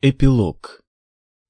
Эпилог.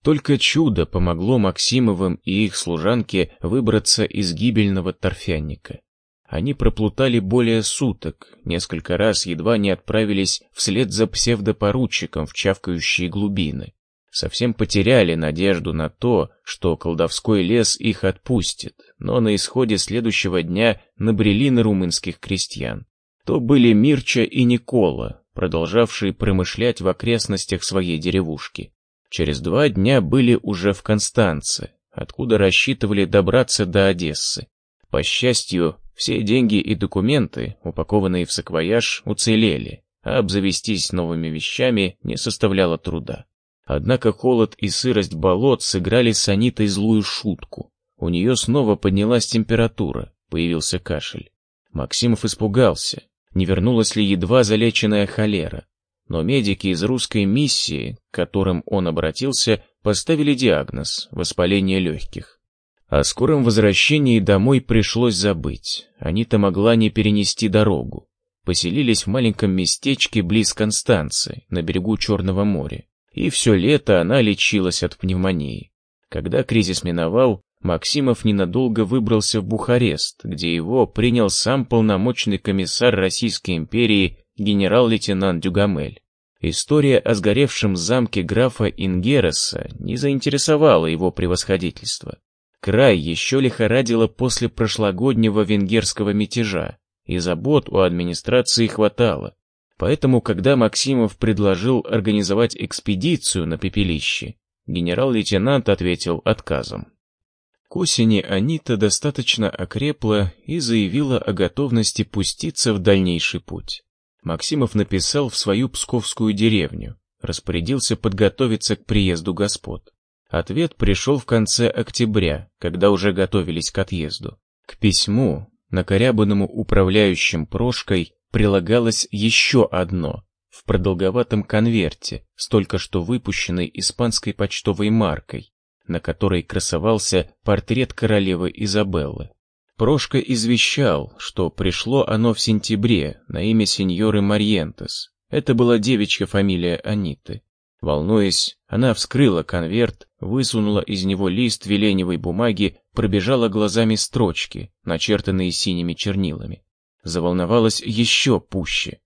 Только чудо помогло Максимовым и их служанке выбраться из гибельного торфяника. Они проплутали более суток, несколько раз едва не отправились вслед за псевдопоручиком в чавкающие глубины. Совсем потеряли надежду на то, что колдовской лес их отпустит, но на исходе следующего дня набрели на румынских крестьян. То были Мирча и Никола, продолжавшие промышлять в окрестностях своей деревушки. Через два дня были уже в Констанце, откуда рассчитывали добраться до Одессы. По счастью, все деньги и документы, упакованные в саквояж, уцелели, а обзавестись новыми вещами не составляло труда. Однако холод и сырость болот сыграли с Анитой злую шутку. У нее снова поднялась температура, появился кашель. Максимов испугался, не вернулась ли едва залеченная холера. Но медики из русской миссии, к которым он обратился, поставили диагноз – воспаление легких. О скором возвращении домой пришлось забыть. Анита могла не перенести дорогу. Поселились в маленьком местечке близ Констанции, на берегу Черного моря. И все лето она лечилась от пневмонии. Когда кризис миновал, Максимов ненадолго выбрался в Бухарест, где его принял сам полномочный комиссар Российской империи генерал-лейтенант Дюгамель. История о сгоревшем замке графа Ингереса не заинтересовала его превосходительство. Край еще лихорадило после прошлогоднего венгерского мятежа, и забот у администрации хватало. Поэтому, когда Максимов предложил организовать экспедицию на пепелище, генерал-лейтенант ответил отказом. К осени Анита достаточно окрепла и заявила о готовности пуститься в дальнейший путь. Максимов написал в свою псковскую деревню, распорядился подготовиться к приезду господ. Ответ пришел в конце октября, когда уже готовились к отъезду. К письму, накорябанному управляющим Прошкой, прилагалось еще одно, в продолговатом конверте, с только что выпущенной испанской почтовой маркой, на которой красовался портрет королевы Изабеллы. Прошка извещал, что пришло оно в сентябре на имя сеньоры Марьентес. Это была девичья фамилия Аниты. Волнуясь, она вскрыла конверт, высунула из него лист веленевой бумаги, пробежала глазами строчки, начертанные синими чернилами. Заволновалась еще пуще.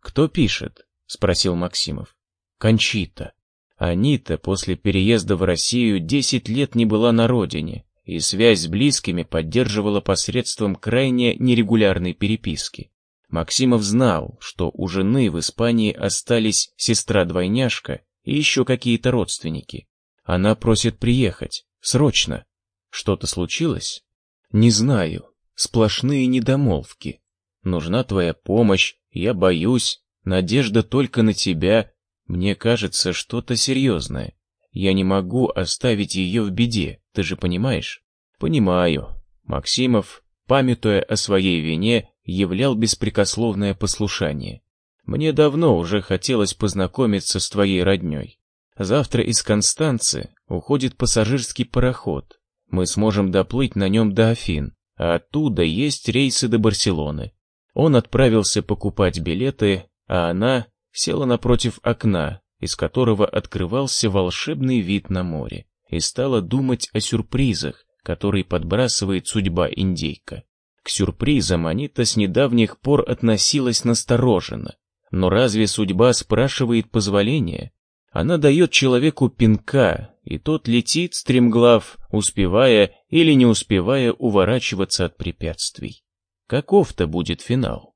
«Кто пишет?» — спросил Максимов. «Кончита». Анита после переезда в Россию 10 лет не была на родине, и связь с близкими поддерживала посредством крайне нерегулярной переписки. Максимов знал, что у жены в Испании остались сестра-двойняшка и еще какие-то родственники. Она просит приехать, срочно. Что-то случилось? Не знаю, сплошные недомолвки. Нужна твоя помощь, я боюсь, надежда только на тебя, мне кажется, что-то серьезное. Я не могу оставить ее в беде, ты же понимаешь? Понимаю. Максимов, памятуя о своей вине, являл беспрекословное послушание. Мне давно уже хотелось познакомиться с твоей родней. Завтра из Констанции уходит пассажирский пароход. Мы сможем доплыть на нем до Афин, а оттуда есть рейсы до Барселоны. Он отправился покупать билеты, а она села напротив окна, из которого открывался волшебный вид на море, и стала думать о сюрпризах, которые подбрасывает судьба индейка. К сюрпризам Анита с недавних пор относилась настороженно. Но разве судьба спрашивает позволения? Она дает человеку пинка, и тот летит стремглав, успевая или не успевая уворачиваться от препятствий. Каков-то будет финал?